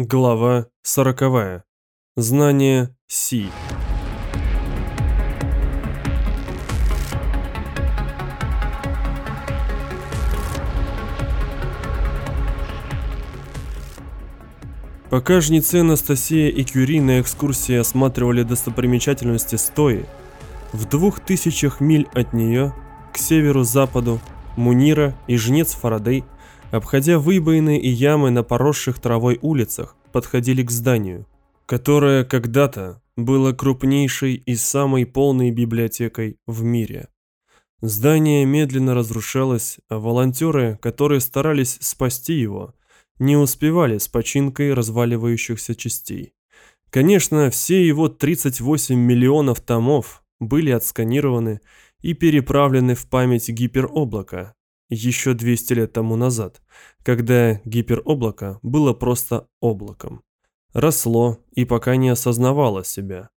Глава сороковая. Знание Си. Пока жнецы Анастасия и Кюри на экскурсии осматривали достопримечательности Стои, в двух тысячах миль от нее, к северу-западу, Мунира и жнец Фарадей, обходя выбоины и ямы на поросших травой улицах, подходили к зданию, которое когда-то было крупнейшей и самой полной библиотекой в мире. Здание медленно разрушалось, а волонтеры, которые старались спасти его, не успевали с починкой разваливающихся частей. Конечно, все его 38 миллионов томов были отсканированы и переправлены в память гипероблака еще 200 лет тому назад, когда гипероблако было просто облаком. Росло и пока не осознавало себя.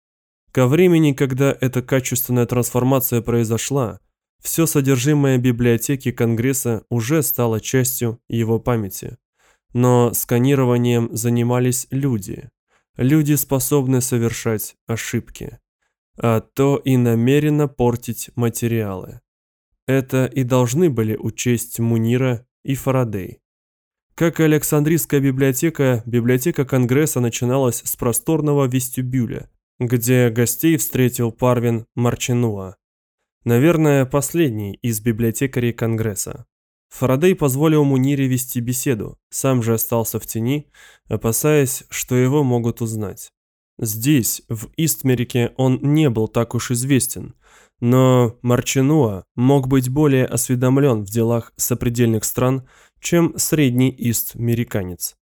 Ко времени, когда эта качественная трансформация произошла, все содержимое библиотеки Конгресса уже стало частью его памяти. Но сканированием занимались люди. Люди способны совершать ошибки. А то и намеренно портить материалы. Это и должны были учесть Мунира и Фарадей. Как и Александрийская библиотека, библиотека Конгресса начиналась с просторного вестибюля, где гостей встретил Парвин Марчинуа. Наверное, последний из библиотекарей Конгресса. Фарадей позволил Мунире вести беседу, сам же остался в тени, опасаясь, что его могут узнать. Здесь, в Истмерике, он не был так уж известен, но Марчинуа мог быть более осведомлен в делах сопредельных стран, чем средний ист-американец.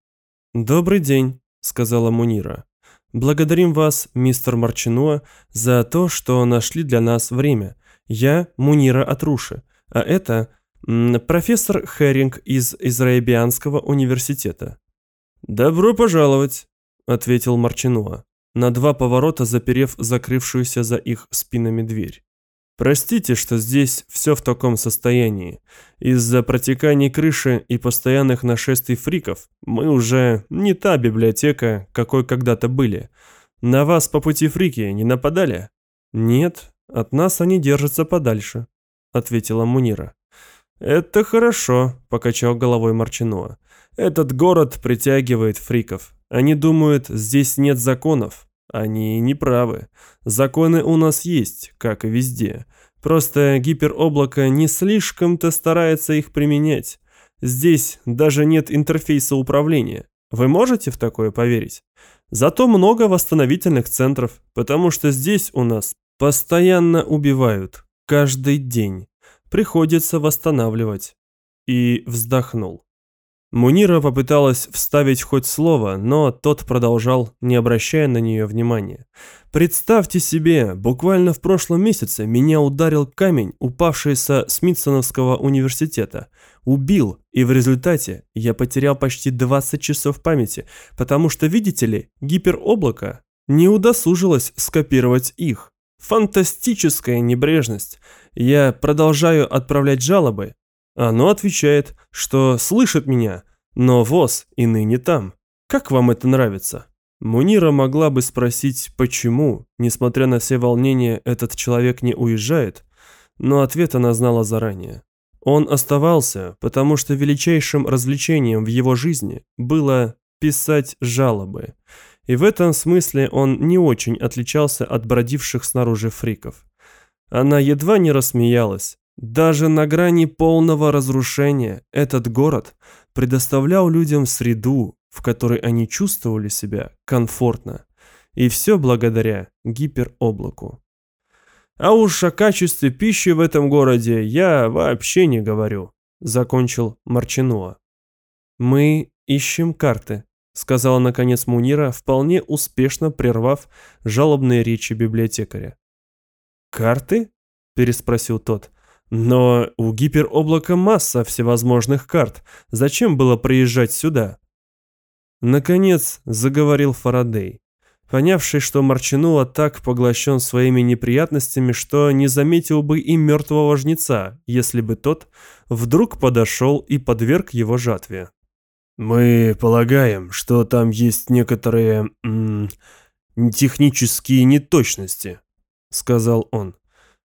«Добрый день», — сказала Мунира. «Благодарим вас, мистер Марчинуа, за то, что нашли для нас время. Я Мунира Атруши, а это профессор Херинг из Израибианского университета». «Добро пожаловать», — ответил Марчинуа, на два поворота заперев закрывшуюся за их спинами дверь. Простите, что здесь все в таком состоянии. Из-за протеканий крыши и постоянных нашествий фриков мы уже не та библиотека, какой когда-то были. На вас по пути фрики не нападали? Нет, от нас они держатся подальше, ответила Мунира. Это хорошо, покачал головой Марчинуа. Этот город притягивает фриков. Они думают, здесь нет законов, они не правы. Законы у нас есть, как и везде. Просто гипероблако не слишком-то старается их применять. Здесь даже нет интерфейса управления. Вы можете в такое поверить? Зато много восстановительных центров, потому что здесь у нас постоянно убивают. Каждый день. Приходится восстанавливать. И вздохнул. Мунира попыталась вставить хоть слово, но тот продолжал, не обращая на нее внимания. «Представьте себе, буквально в прошлом месяце меня ударил камень, упавший со Смитсоновского университета. Убил, и в результате я потерял почти 20 часов памяти, потому что, видите ли, гипероблако не удосужилось скопировать их. Фантастическая небрежность. Я продолжаю отправлять жалобы, оно отвечает, что слышит меня, но ВОЗ и ныне там. Как вам это нравится? Мунира могла бы спросить, почему, несмотря на все волнения, этот человек не уезжает, но ответ она знала заранее. Он оставался, потому что величайшим развлечением в его жизни было писать жалобы. И в этом смысле он не очень отличался от бродивших снаружи фриков. Она едва не рассмеялась, даже на грани полного разрушения этот город предоставлял людям среду, в которой они чувствовали себя комфортно. И все благодаря гипероблаку. А уж о качестве пищи в этом городе я вообще не говорю, закончил Марчинуа. Мы ищем карты, сказала наконец Мунира, вполне успешно прервав жалобные речи библиотекаря. Карты? переспросил тот. Но у гипероблака масса всевозможных карт. Зачем было приезжать сюда? Наконец заговорил Фарадей, понявший, что Марчинуа так поглощен своими неприятностями, что не заметил бы и мертвого жнеца, если бы тот вдруг подошел и подверг его жатве. Мы полагаем, что там есть некоторые технические неточности, сказал он.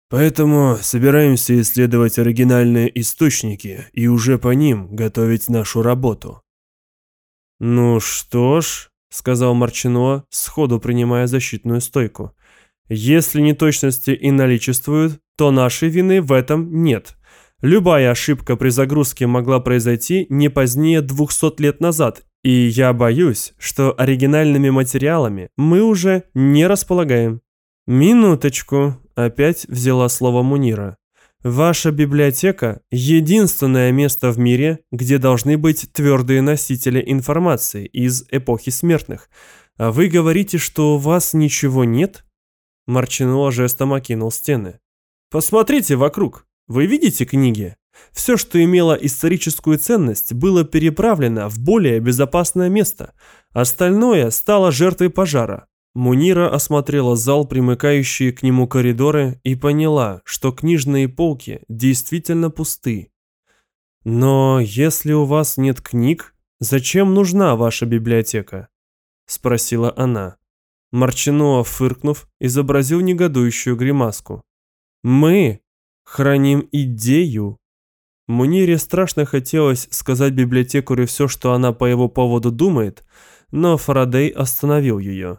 Поэтому собираемся исследовать оригинальные источники и уже по ним готовить нашу работу. Ну что ж, сказал Марчино, сходу принимая защитную стойку. Если неточности и наличествуют, то нашей вины в этом нет. Любая ошибка при загрузке могла произойти не позднее 200 лет назад, и я боюсь, что оригинальными материалами мы уже не располагаем. Минуточку, опять взяла слово Мунира. Ваша библиотека – единственное место в мире, где должны быть твердые носители информации из эпохи смертных. А вы говорите, что у вас ничего нет? Марчино жестом окинул стены. Посмотрите вокруг. Вы видите книги? Все, что имело историческую ценность, было переправлено в более безопасное место. Остальное стало жертвой пожара. Мунира осмотрела зал, примыкающие к нему коридоры, и поняла, что книжные полки действительно пусты. «Но если у вас нет книг, зачем нужна ваша библиотека?» – спросила она. Марчиноа, фыркнув, изобразил негодующую гримаску. «Мы храним идею». Мунире страшно хотелось сказать библиотекарю все, что она по его поводу думает, но Фарадей остановил ее.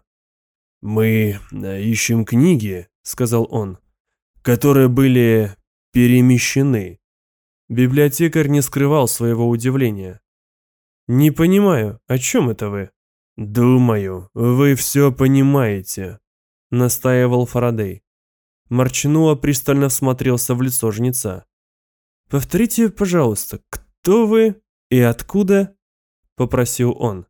«Мы э, ищем книги», — сказал он, — «которые были перемещены». Библиотекарь не скрывал своего удивления. «Не понимаю, о чем это вы?» «Думаю, вы все понимаете», — настаивал Фарадей. Марчинуа пристально всмотрелся в лицо жнеца. «Повторите, пожалуйста, кто вы и откуда?» — попросил он.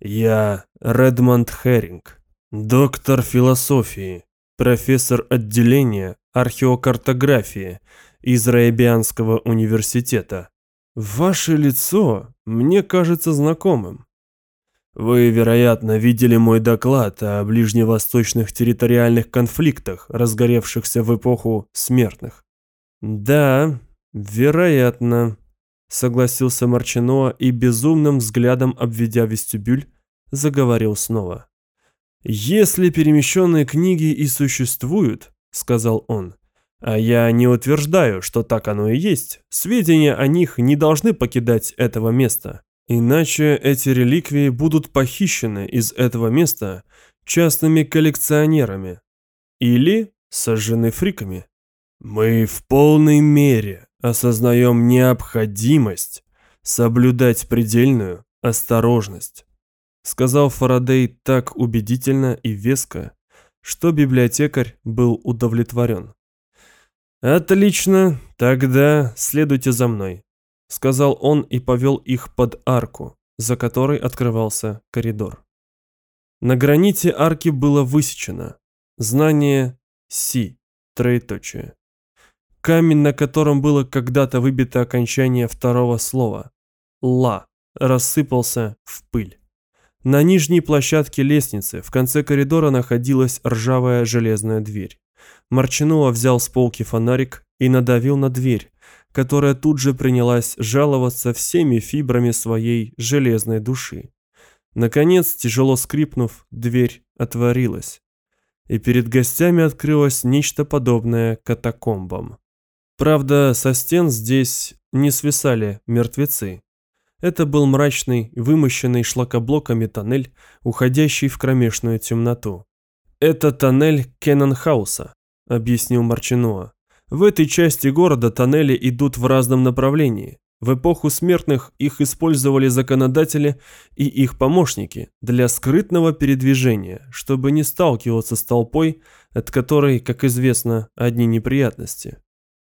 «Я Редмонд Херинг», Доктор философии, профессор отделения археокартографии из Раебианского университета. Ваше лицо мне кажется знакомым. Вы, вероятно, видели мой доклад о ближневосточных территориальных конфликтах, разгоревшихся в эпоху смертных. Да, вероятно, согласился Марчино и безумным взглядом обведя вестибюль, заговорил снова. «Если перемещенные книги и существуют», — сказал он, — «а я не утверждаю, что так оно и есть, сведения о них не должны покидать этого места, иначе эти реликвии будут похищены из этого места частными коллекционерами или сожжены фриками. Мы в полной мере осознаем необходимость соблюдать предельную осторожность сказал Фарадей так убедительно и веско, что библиотекарь был удовлетворен. «Отлично, тогда следуйте за мной», — сказал он и повел их под арку, за которой открывался коридор. На граните арки было высечено знание «си», троеточие. Камень, на котором было когда-то выбито окончание второго слова «ла», рассыпался в пыль. На нижней площадке лестницы в конце коридора находилась ржавая железная дверь. Марчинуа взял с полки фонарик и надавил на дверь, которая тут же принялась жаловаться всеми фибрами своей железной души. Наконец, тяжело скрипнув, дверь отворилась. И перед гостями открылось нечто подобное катакомбам. Правда, со стен здесь не свисали мертвецы. Это был мрачный, вымощенный шлакоблоками тоннель, уходящий в кромешную темноту. «Это тоннель Кенненхауса», — объяснил Марчинуа. «В этой части города тоннели идут в разном направлении. В эпоху смертных их использовали законодатели и их помощники для скрытного передвижения, чтобы не сталкиваться с толпой, от которой, как известно, одни неприятности».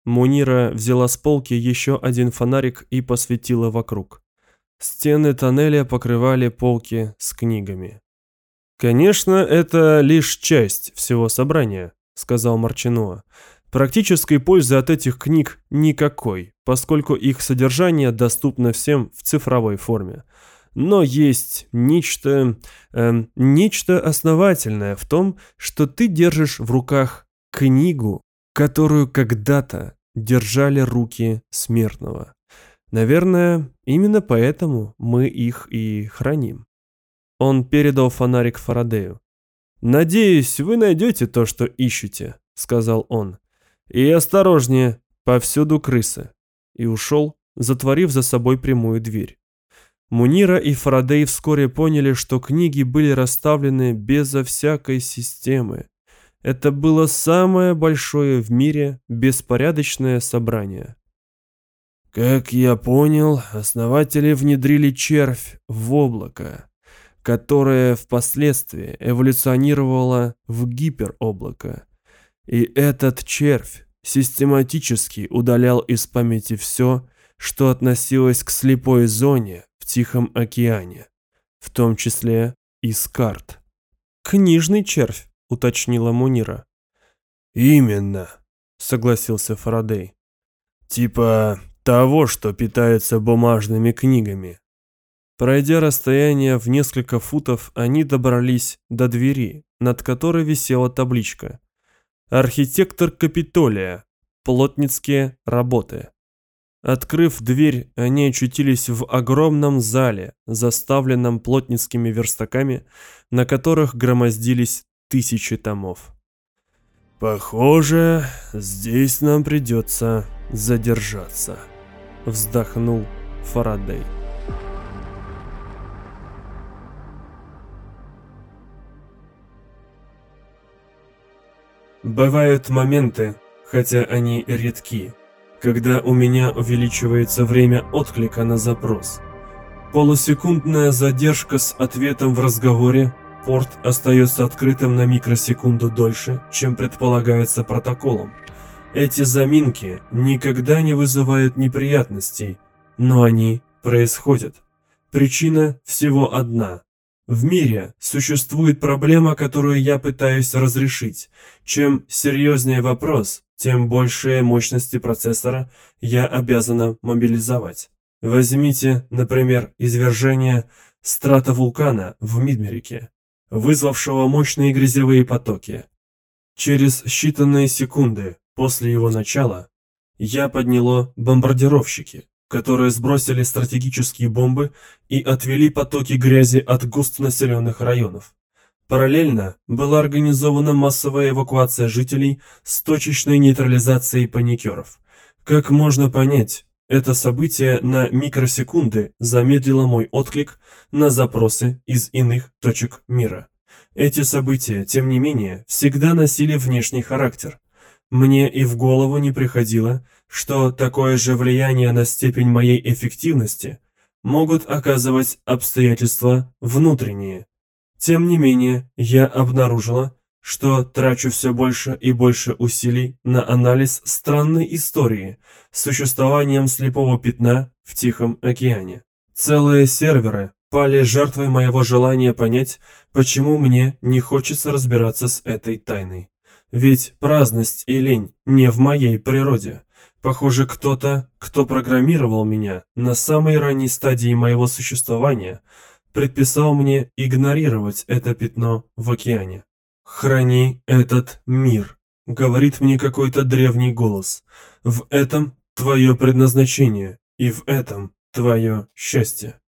Мунира взяла с полки еще один фонарик и посветила вокруг. Стены тоннеля покрывали полки с книгами. «Конечно, это лишь часть всего собрания», — сказал Марчинуа. «Практической пользы от этих книг никакой, поскольку их содержание доступно всем в цифровой форме. Но есть нечто... Э, нечто основательное в том, что ты держишь в руках книгу, которую когда-то держали руки смертного. Наверное, именно поэтому мы их и храним. Он передал фонарик Фарадею. «Надеюсь, вы найдете то, что ищете», — сказал он. «И осторожнее, повсюду крысы». И ушел, затворив за собой прямую дверь. Мунира и Фарадей вскоре поняли, что книги были расставлены безо всякой системы. Это было самое большое в мире беспорядочное собрание. Как я понял, основатели внедрили червь в облако, которое впоследствии эволюционировало в гипероблако. И этот червь систематически удалял из памяти все, что относилось к слепой зоне в Тихом океане, в том числе и с карт. «Книжный червь», — уточнила Мунира. «Именно», — согласился Фарадей. «Типа того, что питается бумажными книгами». Пройдя расстояние в несколько футов, они добрались до двери, над которой висела табличка. «Архитектор Капитолия. Плотницкие работы». Открыв дверь, они очутились в огромном зале, заставленном плотницкими верстаками, на которых громоздились тысячи томов. «Похоже, здесь нам придется задержаться», — вздохнул Фарадей. Бывают моменты, хотя они редки, когда у меня увеличивается время отклика на запрос. Полусекундная задержка с ответом в разговоре, порт остается открытым на микросекунду дольше, чем предполагается протоколом. Эти заминки никогда не вызывают неприятностей, но они происходят. Причина всего одна. В мире существует проблема, которую я пытаюсь разрешить. Чем серьезнее вопрос, тем большие мощности процессора я обязана мобилизовать. Возьмите, например, извержение стратовулкана в Мидмерике, вызвавшего мощные грязевые потоки. Через считанные секунды после его начала я подняло бомбардировщики, которые сбросили стратегические бомбы и отвели потоки грязи от густонаселенных районов. Параллельно была организована массовая эвакуация жителей с точечной нейтрализацией паникеров. Как можно понять, это событие на микросекунды замедлило мой отклик на запросы из иных точек мира. Эти события, тем не менее, всегда носили внешний характер. Мне и в голову не приходило, что такое же влияние на степень моей эффективности могут оказывать обстоятельства внутренние. Тем не менее, я обнаружила, что трачу все больше и больше усилий на анализ странной истории с существованием слепого пятна в Тихом океане. Целые серверы пали жертвой моего желания понять, почему мне не хочется разбираться с этой тайной. Ведь праздность и лень не в моей природе. Похоже, кто-то, кто программировал меня на самой ранней стадии моего существования – предписал мне игнорировать это пятно в океане. «Храни этот мир», — говорит мне какой-то древний голос. «В этом твое предназначение, и в этом твое счастье».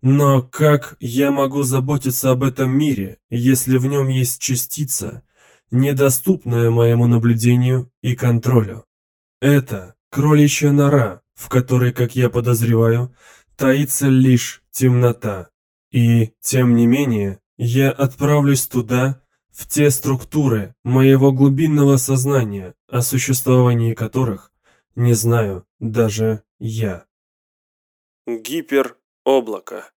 Но как я могу заботиться об этом мире, если в нем есть частица, недоступная моему наблюдению и контролю? Это кроличья нора, в которой, как я подозреваю, таится лишь темнота. И, тем не менее, я отправлюсь туда, в те структуры моего глубинного сознания, о существовании которых не знаю даже я. Гипероблако